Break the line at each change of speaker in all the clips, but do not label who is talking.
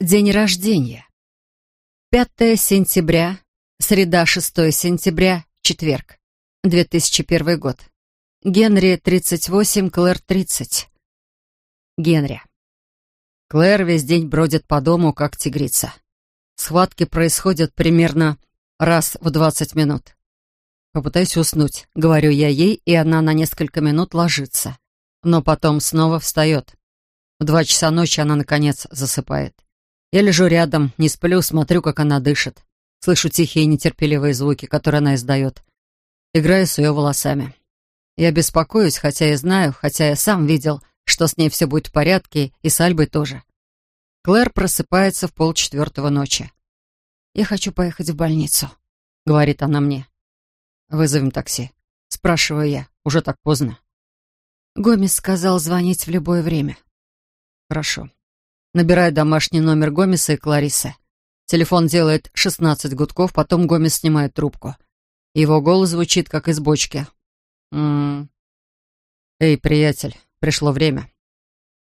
День рождения. 5 сентября, среда 6 сентября, четверг, 2001 год. Генри, 38, Клэр, 30. Генри. Клэр весь день бродит по дому, как тигрица. Схватки происходят примерно раз в 20 минут. Попытаюсь уснуть, говорю я ей, и она на несколько минут ложится. Но потом снова встает. В два часа ночи она, наконец, засыпает. Я лежу рядом, не сплю, смотрю, как она дышит. Слышу тихие нетерпеливые звуки, которые она издает. Играю с ее волосами. Я беспокоюсь, хотя я знаю, хотя я сам видел, что с ней все будет в порядке, и с Альбой тоже. Клэр просыпается в полчетвертого ночи. «Я хочу поехать в больницу», — говорит она мне. «Вызовем такси», — спрашиваю я. Уже так поздно. Гомес сказал звонить в любое время. «Хорошо. Набирает домашний номер Гомеса и Кларисы. Телефон делает 16 гудков, потом Гомес снимает трубку. Его голос звучит, как из бочки. «М -м «Эй, приятель, пришло время».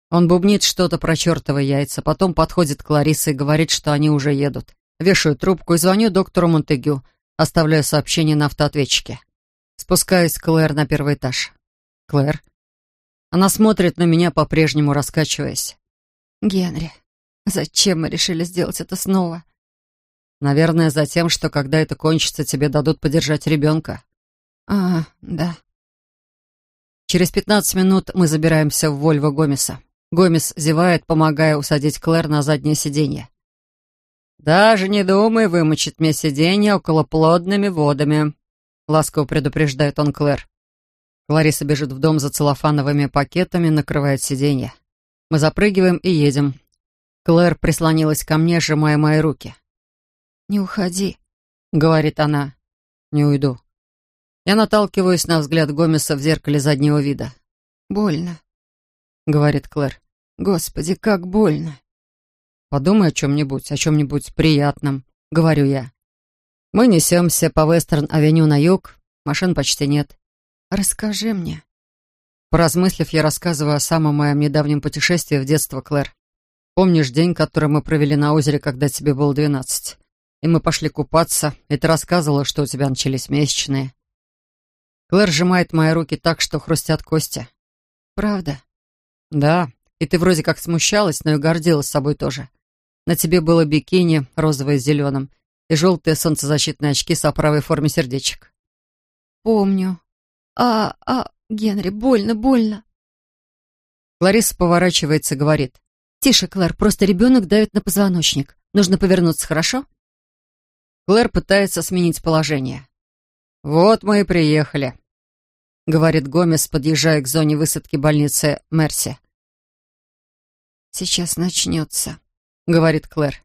Он бубнит что-то про чертовы яйца, потом подходит к Ларисе и говорит, что они уже едут. Вешаю трубку и звоню доктору Монтегю, оставляю сообщение на автоответчике. Спускаюсь к Клэр на первый этаж. Клэр. Она смотрит на меня, по-прежнему раскачиваясь.
Генри, зачем мы решили сделать это снова?
Наверное, за тем, что когда это кончится, тебе дадут подержать ребенка.
А, да.
Через пятнадцать минут мы забираемся в Вольво Гомеса. Гомес зевает, помогая усадить Клэр на заднее сиденье. «Даже не думай вымочить мне сиденье около плодными водами», — ласково предупреждает он Клэр. Лариса бежит в дом за целлофановыми пакетами, накрывает сиденье. Мы запрыгиваем и едем. Клэр прислонилась ко мне, сжимая мои руки.
«Не уходи», —
говорит она. «Не уйду». Я наталкиваюсь на взгляд Гомеса в зеркале заднего вида.
«Больно», —
говорит Клэр.
«Господи, как больно».
«Подумай о чем-нибудь, о чем-нибудь приятном», — говорю я. Мы несемся по Вестерн-авеню на юг, машин почти нет.
«Расскажи мне»,
Поразмыслив, я рассказываю о самом моем недавнем путешествии в детство, Клэр. Помнишь день, который мы провели на озере, когда тебе было двенадцать? И мы пошли купаться, и ты рассказывала, что у тебя начались месячные. Клэр сжимает мои руки так, что хрустят кости.
«Правда?»
«Да, и ты вроде как смущалась, но и гордилась собой тоже. На тебе было бикини, розовое с зеленым, и желтые солнцезащитные очки с оправой в форме сердечек».
«Помню. А, а, «Генри, больно, больно!»
Лариса поворачивается и говорит.
«Тише, Клэр, просто ребенок давит на позвоночник. Нужно повернуться, хорошо?»
Клэр пытается сменить положение. «Вот мы и приехали», — говорит Гомес, подъезжая к зоне высадки больницы Мерси.
«Сейчас начнется», —
говорит Клэр.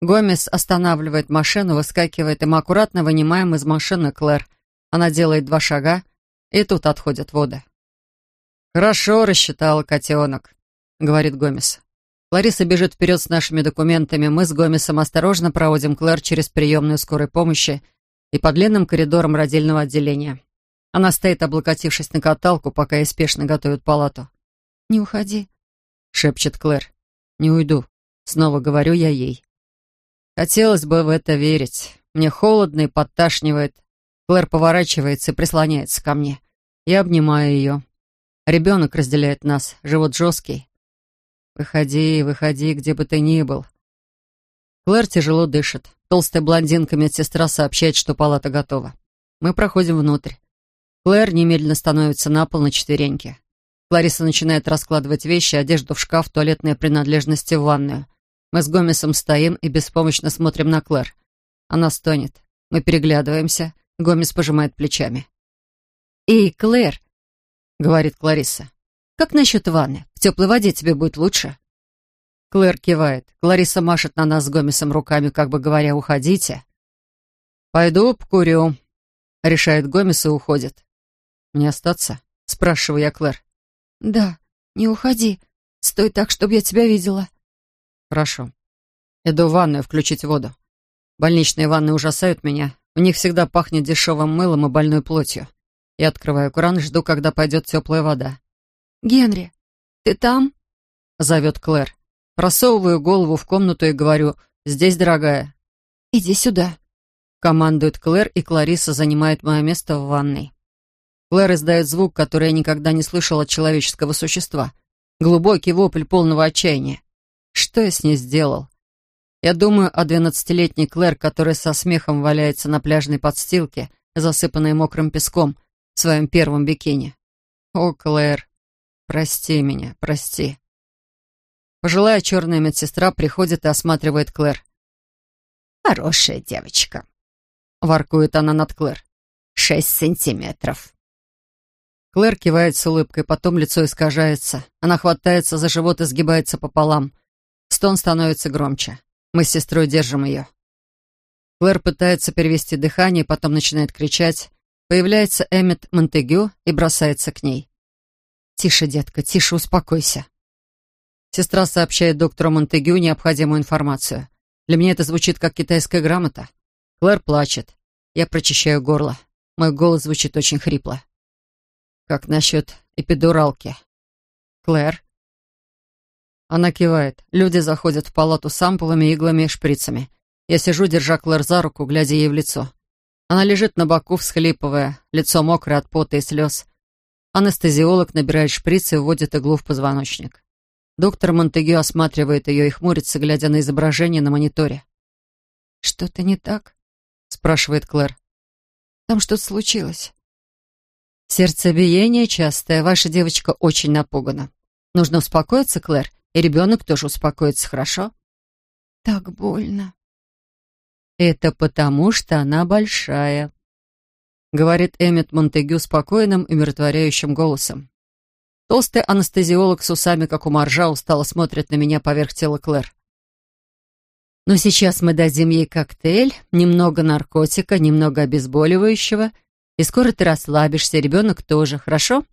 Гомес останавливает машину, выскакивает, и мы аккуратно вынимаем из машины Клэр. Она делает два шага, и тут отходят воды. «Хорошо рассчитала котенок», — говорит Гомес. Лариса бежит вперед с нашими документами. Мы с Гомесом осторожно проводим Клэр через приемную скорой помощи и по длинным коридорам родильного отделения. Она стоит, облокотившись на каталку, пока ей спешно готовят палату.
«Не уходи», —
шепчет Клэр. «Не уйду», — снова говорю я ей. Хотелось бы в это верить. Мне холодно и подташнивает. Клэр поворачивается и прислоняется ко мне. Я обнимаю ее. Ребенок разделяет нас, живот жесткий. «Выходи, выходи, где бы ты ни был». Клэр тяжело дышит. Толстая блондинка медсестра сообщает, что палата готова. Мы проходим внутрь. Клэр немедленно становится на пол на четвереньки. Клариса начинает раскладывать вещи, одежду в шкаф, туалетные принадлежности в ванную. Мы с Гомесом стоим и беспомощно смотрим на Клэр. Она стонет. Мы переглядываемся. Гомес пожимает плечами.
«Эй, Клэр!»
— говорит Клариса.
«Как насчет ванны? В теплой воде тебе будет лучше?»
Клэр кивает. Клариса машет на нас с Гомесом руками, как бы говоря, «Уходите». «Пойду покурю», — решает Гомес и уходит. «Мне остаться?» — спрашиваю я Клэр.
«Да, не уходи. Стой так, чтобы я тебя видела».
«Хорошо. Иду в ванную включить воду. Больничные ванны ужасают меня. В них всегда пахнет дешевым мылом и больной плотью. Я открываю кран жду, когда пойдет теплая вода.
«Генри, ты там?»
— зовет Клэр. Просовываю голову в комнату и говорю «Здесь, дорогая».
«Иди сюда», —
командует Клэр, и Клариса занимает мое место в ванной. Клэр издает звук, который я никогда не слышал от человеческого существа. Глубокий вопль полного отчаяния. Что я с ней сделал? Я думаю о двенадцатилетней Клэр, которая со смехом валяется на пляжной подстилке, засыпанной мокрым песком, в своем первом бикини. О, Клэр, прости меня, прости. Пожилая черная медсестра приходит и осматривает Клэр.
«Хорошая девочка», —
воркует она над Клэр.
«Шесть сантиметров».
Клэр кивает с улыбкой, потом лицо искажается. Она хватается за живот и сгибается пополам. Стон становится громче. Мы с сестрой держим ее. Клэр пытается перевести дыхание, потом начинает кричать. Появляется Эммет Монтегю и бросается к ней. «Тише, детка, тише, успокойся». Сестра сообщает доктору Монтегю необходимую информацию. Для меня это звучит как китайская грамота. Клэр плачет. Я прочищаю горло. Мой голос звучит очень хрипло. Как насчет эпидуралки? Клэр? Она кивает. Люди заходят в палату с ампулами, иглами и шприцами. Я сижу, держа Клэр за руку, глядя ей в лицо. Она лежит на боку, всхлипывая, лицо мокрое от пота и слез. Анестезиолог набирает шприц и вводит иглу в позвоночник. Доктор Монтегю осматривает ее и хмурится, глядя на изображение на мониторе.
«Что-то не так?» — спрашивает Клэр. «Там что-то случилось?»
Сердцебиение частое. Ваша девочка очень напугана. Нужно успокоиться, Клэр, и ребенок тоже успокоится, хорошо?
Так больно.
Это потому, что она большая, говорит Эммет Монтегю спокойным и умиротворяющим голосом. Толстый анестезиолог с усами, как у моржа, устало смотрит на меня поверх тела Клэр. Но сейчас мы дадим ей коктейль, немного наркотика, немного обезболивающего и скоро ты расслабишься, ребенок тоже, хорошо?»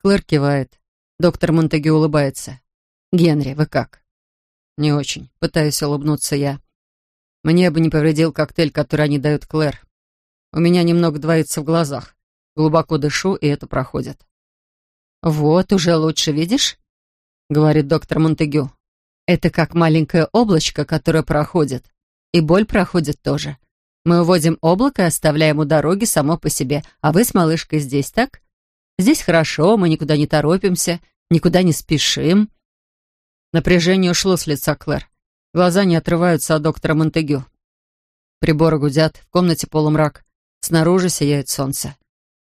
Клэр кивает. Доктор Монтегю улыбается. «Генри, вы как?» «Не очень. Пытаюсь улыбнуться я. Мне бы не повредил коктейль, который они дают Клэр. У меня немного двоится в глазах. Глубоко дышу, и это проходит». «Вот, уже лучше видишь?» — говорит доктор Монтегю. «Это как маленькое облачко, которое проходит. И боль проходит тоже. Мы уводим облако и оставляем у дороги само по себе, а вы с малышкой здесь, так? Здесь хорошо, мы никуда не торопимся, никуда не спешим». Напряжение ушло с лица Клэр. Глаза не отрываются от доктора Монтегю. Приборы гудят, в комнате полумрак. Снаружи сияет солнце.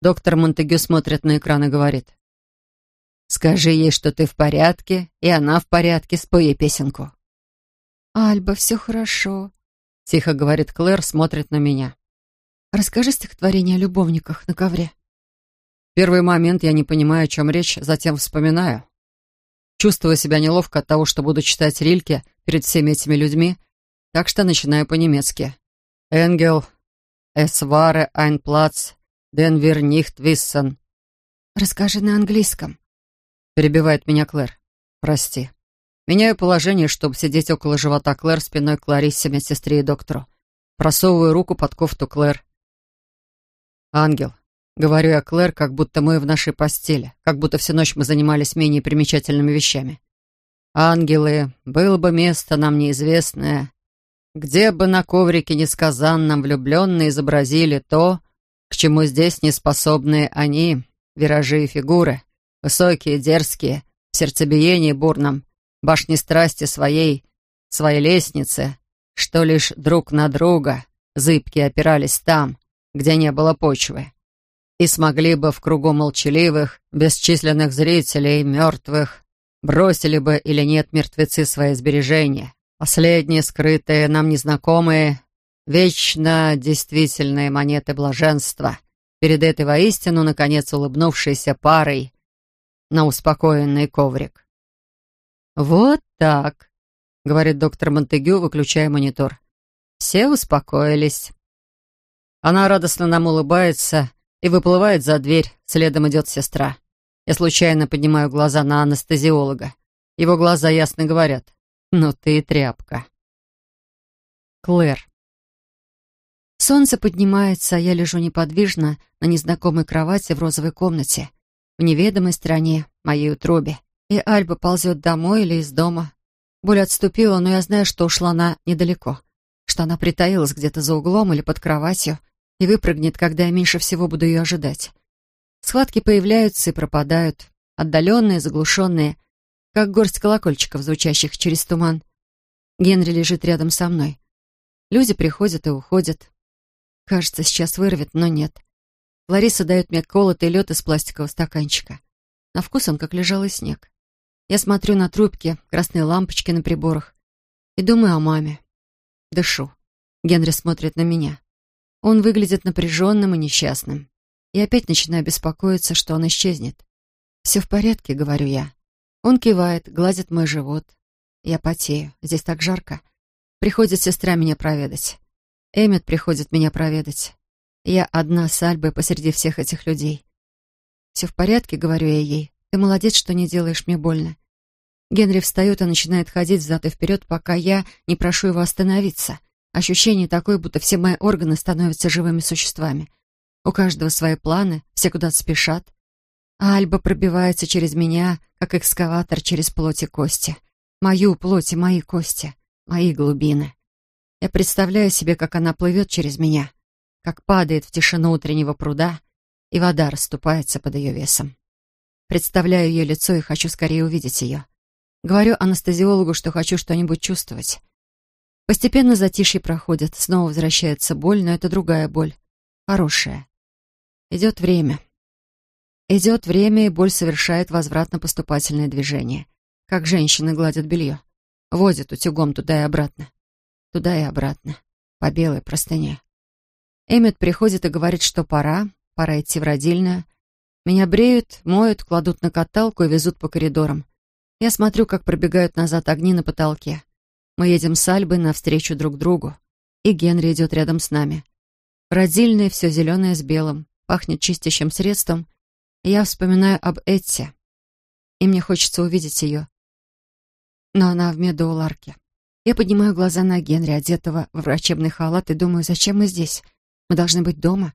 Доктор Монтегю смотрит на экран и говорит. «Скажи ей, что ты в порядке, и она в порядке, спой ей песенку».
«Альба, все хорошо»,
Тихо говорит Клэр, смотрит на меня.
Расскажи стихотворение о любовниках на ковре.
В первый момент я не понимаю, о чем речь, затем вспоминаю. Чувствую себя неловко от того, что буду читать Рильке перед всеми этими людьми, так что начинаю по-немецки. «Энгел, Platz, den wir nicht wissen».
«Расскажи на английском», —
перебивает меня Клэр. «Прости». Меняю положение, чтобы сидеть около живота Клэр спиной к Клариссе, медсестре и доктору. Просовываю руку под кофту Клэр. «Ангел», — говорю я Клэр, как будто мы в нашей постели, как будто всю ночь мы занимались менее примечательными вещами. «Ангелы, было бы место нам неизвестное, где бы на коврике несказанном влюбленные изобразили то, к чему здесь не способны они, виражи и фигуры, высокие, дерзкие, в сердцебиении бурном, башни страсти своей, своей лестнице, что лишь друг на друга зыбки опирались там, где не было почвы, и смогли бы в кругу молчаливых, бесчисленных зрителей, мертвых, бросили бы или нет мертвецы свои сбережения, последние скрытые, нам незнакомые, вечно действительные монеты блаженства, перед этой воистину, наконец, улыбнувшейся парой на успокоенный коврик. «Вот так», — говорит доктор Монтегю, выключая монитор. «Все успокоились». Она радостно нам улыбается и выплывает за дверь, следом идет сестра. Я случайно поднимаю глаза на анестезиолога. Его глаза ясно говорят. «Ну ты и тряпка». Клэр.
Солнце поднимается, а я лежу неподвижно на незнакомой кровати в розовой комнате, в неведомой стране, моей утробе. И Альба ползет домой или из дома. Боль отступила, но я знаю, что ушла она недалеко, что она притаилась где-то за углом или под кроватью и выпрыгнет, когда я меньше всего буду ее ожидать. Схватки появляются и пропадают, отдаленные, заглушенные, как горсть колокольчиков, звучащих через туман. Генри лежит рядом со мной. Люди приходят и уходят. Кажется, сейчас вырвет, но нет. Лариса дает мне колотый лед из пластикового стаканчика. На вкус он как лежалый снег. Я смотрю на трубки, красные лампочки на приборах и думаю о маме. Дышу. Генри смотрит на меня. Он выглядит напряженным и несчастным. И опять начинаю беспокоиться, что он исчезнет. «Все в порядке», — говорю я. Он кивает, гладит мой живот. Я потею, здесь так жарко. Приходит сестра меня проведать. Эммет приходит меня проведать. Я одна с Альбой посреди всех этих людей. «Все в порядке», — говорю я ей. «Ты молодец, что не делаешь мне больно». Генри встает и начинает ходить взад и вперед, пока я не прошу его остановиться. Ощущение такое, будто все мои органы становятся живыми существами. У каждого свои планы, все куда-то спешат. А Альба пробивается через меня, как экскаватор через плоть и кости. Мою плоть и мои кости, мои глубины. Я представляю себе, как она плывет через меня, как падает в тишину утреннего пруда, и вода расступается под ее весом. Представляю ее лицо и хочу скорее увидеть ее. Говорю анестезиологу, что хочу что-нибудь чувствовать. Постепенно затишье проходит, снова возвращается боль, но это другая боль, хорошая. Идет время. Идет время, и боль совершает возвратно-поступательное движение, как женщины гладят белье. Водят утюгом туда и обратно. Туда и обратно. По белой простыне. Эммет приходит и говорит, что пора, пора идти в родильную. Меня бреют, моют, кладут на каталку и везут по коридорам. Я смотрю, как пробегают назад огни на потолке. Мы едем с Альбой навстречу друг другу, и Генри идет рядом с нами. Родильная, все зеленое с белым, пахнет чистящим средством, я вспоминаю об Этте, и мне хочется увидеть ее. Но она в медоуларке. Я поднимаю глаза на Генри, одетого в врачебный халат, и думаю, зачем мы здесь? Мы должны быть дома.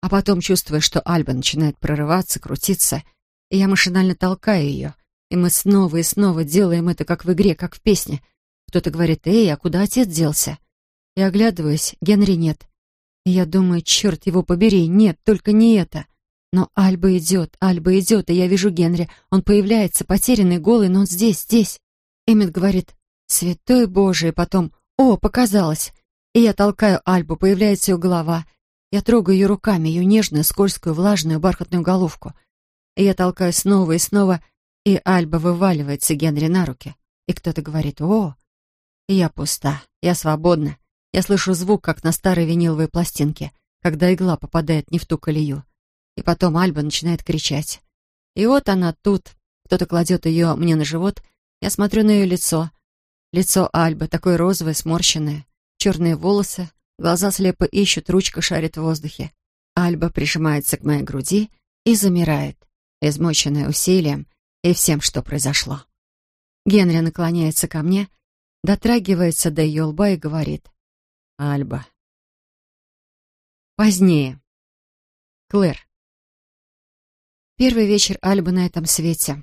А потом чувствую, что Альба начинает прорываться, крутиться, и я машинально толкаю ее. И мы снова и снова делаем это, как в игре, как в песне. Кто-то говорит, «Эй, а куда отец делся?» Я оглядываюсь, Генри нет. И я думаю, черт его побери, нет, только не это. Но Альба идет, Альба идет, и я вижу Генри. Он появляется, потерянный, голый, но он здесь, здесь. Эммет говорит «Святой Боже!» и потом «О, показалось!» И я толкаю Альбу, появляется ее голова. Я трогаю ее руками, ее нежную, скользкую, влажную, бархатную головку. И я толкаю снова и снова, и Альба вываливается Генри на руки. И кто-то говорит «О!» Я пуста, я свободна. Я слышу звук, как на старой виниловой пластинке, когда игла попадает не в ту колею. И потом Альба начинает кричать. И вот она тут. Кто-то кладет ее мне на живот. Я смотрю на ее лицо. Лицо Альбы, такое розовое, сморщенное. Черные волосы, глаза слепо ищут, ручка шарит в воздухе. Альба прижимается к моей груди и замирает, измученная усилием и всем, что произошло. Генри наклоняется ко мне, дотрагивается до ее лба и говорит «Альба». Позднее. Клэр. Первый вечер Альбы на этом свете.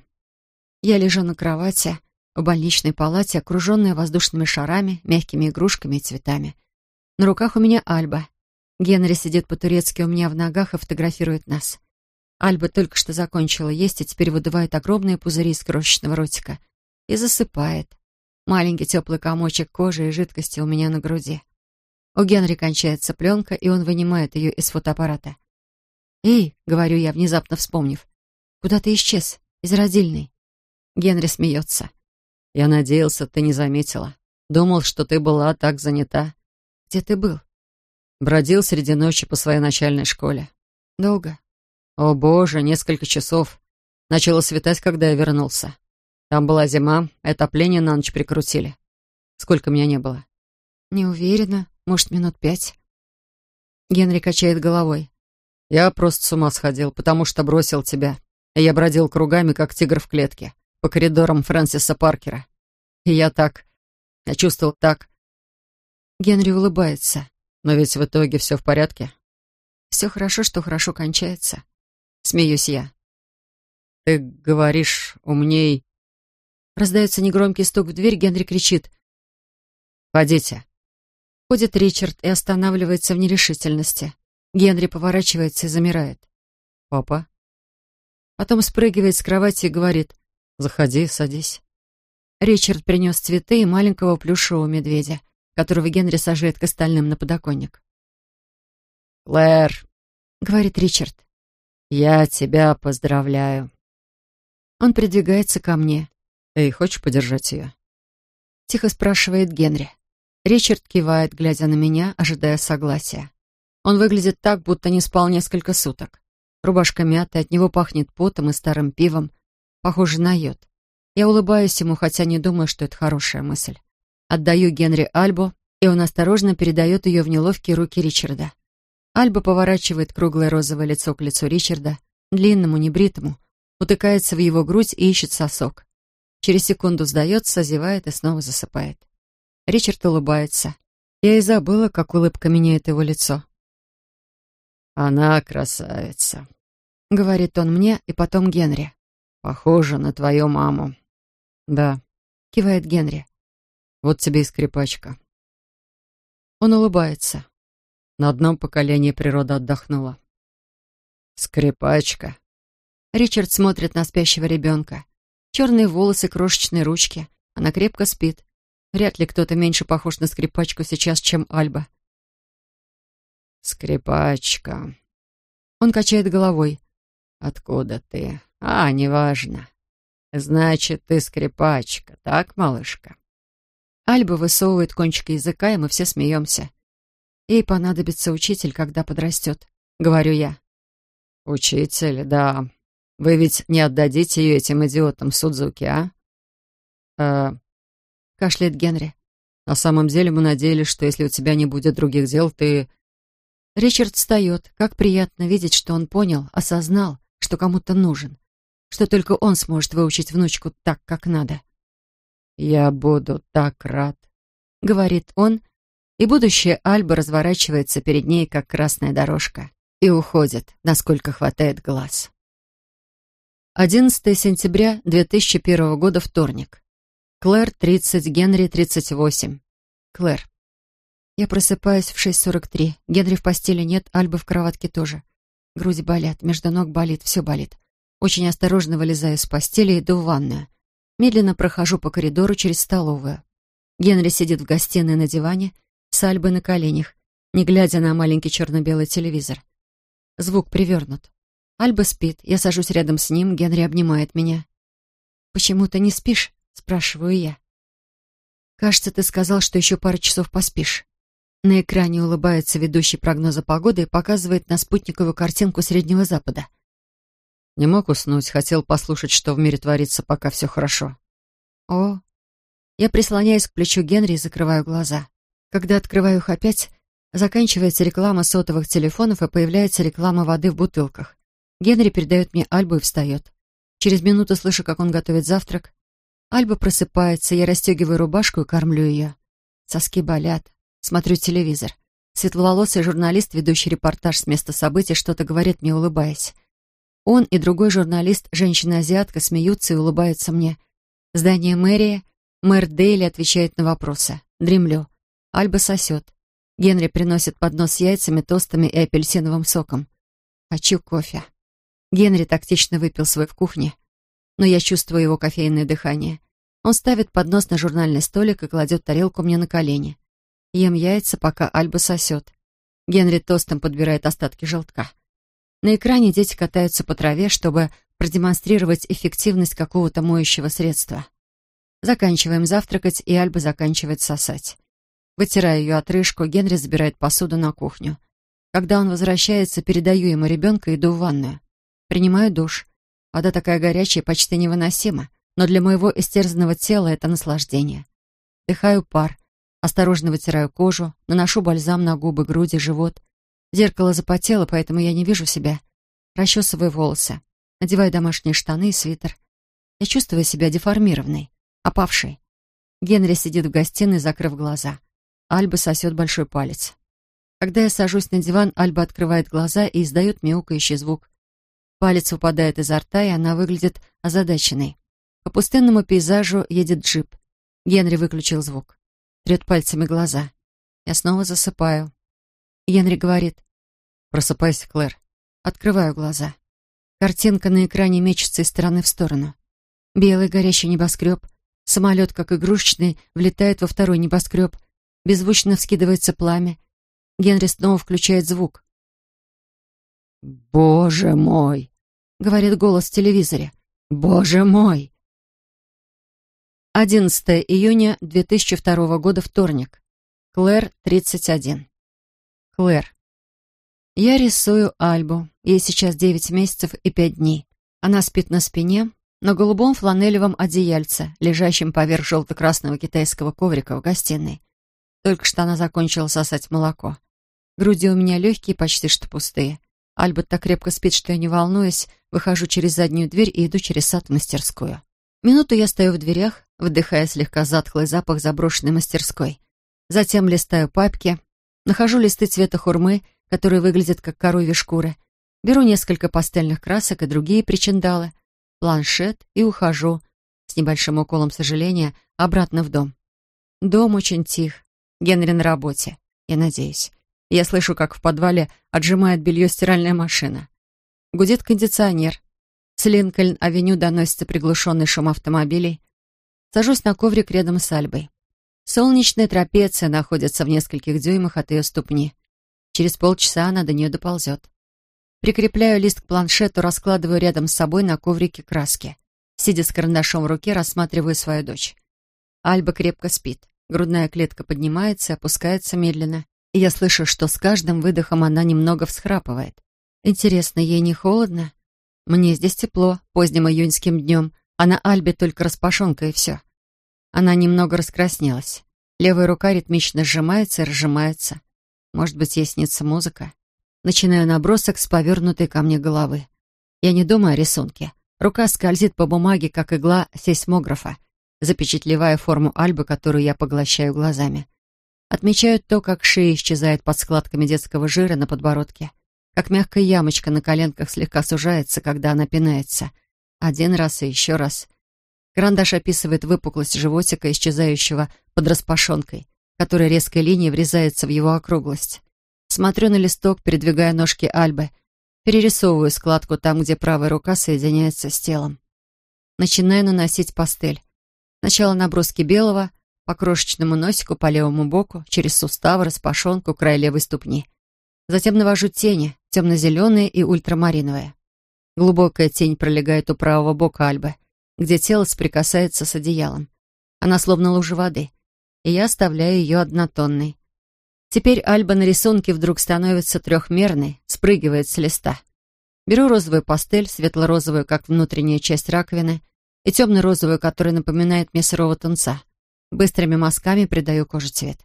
Я лежу на кровати в больничной палате, окруженная воздушными шарами, мягкими игрушками и цветами. На руках у меня Альба. Генри сидит по-турецки у меня в ногах и фотографирует нас. Альба только что закончила есть и теперь выдувает огромные пузыри из крошечного ротика и засыпает. Маленький теплый комочек кожи и жидкости у меня на груди. У Генри кончается пленка, и он вынимает ее из фотоаппарата. «Эй!» — говорю я, внезапно вспомнив. «Куда ты исчез? Из родильной?» Генри смеется. «Я надеялся, ты не заметила. Думал, что ты была так занята». «Где ты был?» «Бродил среди ночи по своей начальной школе». «Долго?» «О, боже, несколько часов. Начало светать, когда я вернулся. Там была зима, отопление на ночь прикрутили. Сколько меня не было?» «Не уверена. Может, минут пять?» Генри качает головой. Я просто с ума сходил, потому что бросил тебя. И я бродил кругами, как тигр в клетке, по коридорам Фрэнсиса Паркера. И я так... Я чувствовал так... Генри улыбается. Но ведь в итоге все в порядке. Все хорошо, что хорошо кончается. Смеюсь я. Ты говоришь умней... Раздается негромкий стук в дверь, Генри кричит.
«Входите».
Ходит Ричард и останавливается в нерешительности. Генри поворачивается и замирает.
«Папа?»
Потом спрыгивает с кровати и говорит.
«Заходи, садись».
Ричард принес цветы и маленького плюшевого медведя, которого Генри сажает к остальным на подоконник.
«Клэр», —
говорит Ричард, —
«я тебя поздравляю».
Он придвигается ко мне.
«Эй, хочешь подержать ее?»
Тихо спрашивает Генри. Ричард кивает, глядя на меня, ожидая согласия. Он выглядит так, будто не спал несколько суток. Рубашка мятая, от него пахнет потом и старым пивом. Похоже на йод. Я улыбаюсь ему, хотя не думаю, что это хорошая мысль. Отдаю Генри Альбу, и он осторожно передает ее в неловкие руки Ричарда. Альба поворачивает круглое розовое лицо к лицу Ричарда, длинному, небритому, утыкается в его грудь и ищет сосок. Через секунду сдается, зевает и снова засыпает. Ричард улыбается. Я и забыла, как улыбка меняет его лицо.
«Она красавица», —
говорит он мне и потом Генри.
«Похожа на твою маму». «Да», —
кивает Генри.
«Вот тебе и скрипачка».
Он улыбается.
На одном поколении природа отдохнула. «Скрипачка».
Ричард смотрит на спящего ребенка. Черные волосы, крошечные ручки. Она крепко спит. Вряд ли кто-то меньше похож на скрипачку сейчас, чем Альба.
«Скрипачка».
Он качает головой.
«Откуда ты? А, неважно. Значит, ты скрипачка, так, малышка?»
Альба высовывает кончик языка, и мы все смеемся. Ей понадобится учитель, когда подрастет, говорю я.
«Учитель, да. Вы ведь не отдадите ее этим идиотам Судзуки, а?»
«Э, кашляет Генри.
«На самом деле мы надеялись, что если у тебя не будет других дел, ты...»
Ричард встает. Как приятно видеть, что он понял, осознал, что кому-то нужен. Что только он сможет выучить внучку так, как надо.
«Я буду так рад», —
говорит он, и будущее Альба разворачивается перед ней, как красная дорожка, и уходит, насколько хватает глаз. 11 сентября 2001 года, вторник. Клэр, 30, Генри, 38. Клэр. Я просыпаюсь в 6.43. Генри в постели нет, Альбы в кроватке тоже. Груди болят, между ног болит, все болит. Очень осторожно вылезаю из постели иду в ванную. Медленно прохожу по коридору через столовую. Генри сидит в гостиной на диване с Альбой на коленях, не глядя на маленький черно-белый телевизор. Звук привернут. Альба спит, я сажусь рядом с ним, Генри обнимает меня. «Почему ты не спишь?» — спрашиваю я. «Кажется, ты сказал, что еще пару часов поспишь». На экране улыбается ведущий прогноза погоды и показывает на спутниковую картинку Среднего Запада.
«Не мог уснуть, хотел послушать, что в мире творится, пока все хорошо».
«О». Я прислоняюсь к плечу Генри и закрываю глаза. Когда открываю их опять, заканчивается реклама сотовых телефонов и появляется реклама воды в бутылках. Генри передает мне Альбу и встает. Через минуту слышу, как он готовит завтрак. Альба просыпается, я расстегиваю рубашку и кормлю ее. Соски болят. Смотрю телевизор. Светловолосый журналист, ведущий репортаж с места событий, что-то говорит мне, улыбаясь. Он и другой журналист, женщина-азиатка, смеются и улыбаются мне. Здание мэрии. Мэр Дейли отвечает на вопросы. Дремлю. Альба сосет. Генри приносит поднос с яйцами, тостами и апельсиновым соком. Хочу кофе. Генри тактично выпил свой в кухне но я чувствую его кофейное дыхание. Он ставит поднос на журнальный столик и кладет тарелку мне на колени. Ем яйца, пока Альба сосет. Генри тостом подбирает остатки желтка. На экране дети катаются по траве, чтобы продемонстрировать эффективность какого-то моющего средства. Заканчиваем завтракать, и Альба заканчивает сосать. Вытирая ее отрыжку, Генри забирает посуду на кухню. Когда он возвращается, передаю ему ребенка и иду в ванную. Принимаю душ. Вода такая горячая, почти невыносима, но для моего истерзанного тела это наслаждение. Дыхаю пар, осторожно вытираю кожу, наношу бальзам на губы, груди, живот. Зеркало запотело, поэтому я не вижу себя. Расчесываю волосы, надеваю домашние штаны и свитер. Я чувствую себя деформированной, опавшей. Генри сидит в гостиной, закрыв глаза. Альба сосет большой палец. Когда я сажусь на диван, Альба открывает глаза и издает мяукающий звук. Палец выпадает изо рта, и она выглядит озадаченной. По пустынному пейзажу едет джип. Генри выключил звук. Трет пальцами глаза. Я снова засыпаю. Генри говорит. «Просыпайся, Клэр». Открываю глаза. Картинка на экране мечется из стороны в сторону. Белый горящий небоскреб. Самолет, как игрушечный, влетает во второй небоскреб. Беззвучно вскидывается пламя. Генри снова включает звук.
«Боже мой!» — говорит голос в телевизоре. «Боже мой!»
11 июня 2002 года, вторник. Клэр, 31. Клэр. Я рисую Альбу. Ей сейчас 9 месяцев и 5 дней. Она спит на спине, на голубом фланелевом одеяльце, лежащем поверх желто-красного китайского коврика в гостиной. Только что она закончила сосать молоко. Груди у меня легкие, почти что пустые. Альберт так крепко спит, что я, не волнуюсь, выхожу через заднюю дверь и иду через сад в мастерскую. Минуту я стою в дверях, вдыхая слегка затхлый запах заброшенной мастерской. Затем листаю папки, нахожу листы цвета хурмы, которые выглядят как коровьи шкуры, беру несколько пастельных красок и другие причиндалы, планшет и ухожу, с небольшим уколом сожаления, обратно в дом. Дом очень тих. Генри на работе, я надеюсь. Я слышу, как в подвале отжимает белье стиральная машина. Гудит кондиционер. С Линкольн-авеню доносится приглушенный шум автомобилей. Сажусь на коврик рядом с Альбой. Солнечная трапеция находится в нескольких дюймах от ее ступни. Через полчаса она до нее доползет. Прикрепляю лист к планшету, раскладываю рядом с собой на коврике краски. Сидя с карандашом в руке, рассматриваю свою дочь. Альба крепко спит. Грудная клетка поднимается и опускается медленно я слышу, что с каждым выдохом она немного всхрапывает. Интересно, ей не холодно? Мне здесь тепло, поздним июньским днем, а на Альбе только распашонка и все. Она немного раскраснелась. Левая рука ритмично сжимается и разжимается. Может быть, ей снится музыка? Начинаю набросок с повернутой ко мне головы. Я не думаю о рисунке. Рука скользит по бумаге, как игла сейсмографа, запечатлевая форму Альбы, которую я поглощаю глазами. Отмечают то, как шея исчезает под складками детского жира на подбородке, как мягкая ямочка на коленках слегка сужается, когда она пинается. Один раз и еще раз. Карандаш описывает выпуклость животика, исчезающего под распашонкой, которая резкой линией врезается в его округлость. Смотрю на листок, передвигая ножки Альбы, перерисовываю складку там, где правая рука соединяется с телом. Начинаю наносить пастель. Сначала наброски белого, по крошечному носику, по левому боку, через суставы, распашонку, край левой ступни. Затем навожу тени, темно-зеленые и ультрамариновые. Глубокая тень пролегает у правого бока Альбы, где тело соприкасается с одеялом. Она словно лужа воды, и я оставляю ее однотонной. Теперь Альба на рисунке вдруг становится трехмерной, спрыгивает с листа. Беру розовую пастель, светло-розовую, как внутренняя часть раковины, и темно-розовую, которая напоминает мне сырого тунца. Быстрыми мазками придаю коже цвет.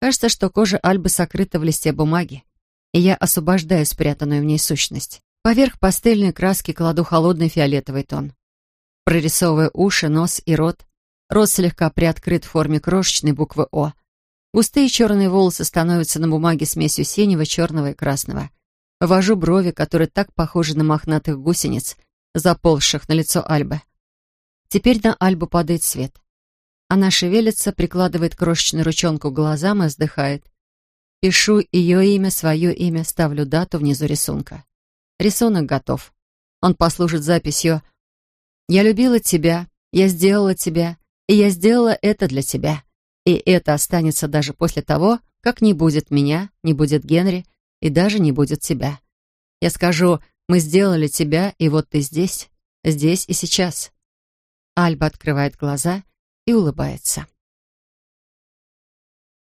Кажется, что кожа Альбы сокрыта в листе бумаги, и я освобождаю спрятанную в ней сущность. Поверх пастельной краски кладу холодный фиолетовый тон. Прорисовываю уши, нос и рот. Рот слегка приоткрыт в форме крошечной буквы «О». Густые черные волосы становятся на бумаге смесью синего, черного и красного. Ввожу брови, которые так похожи на мохнатых гусениц, заползших на лицо Альбы. Теперь на Альбу падает свет. Она шевелится, прикладывает крошечную ручонку к глазам и вздыхает. Пишу ее имя, свое имя, ставлю дату внизу рисунка. Рисунок готов. Он послужит записью «Я любила тебя, я сделала тебя, и я сделала это для тебя». И это останется даже после того, как не будет меня, не будет Генри и даже не будет тебя. Я скажу «Мы сделали тебя, и вот ты здесь, здесь и сейчас». Альба открывает глаза и улыбается.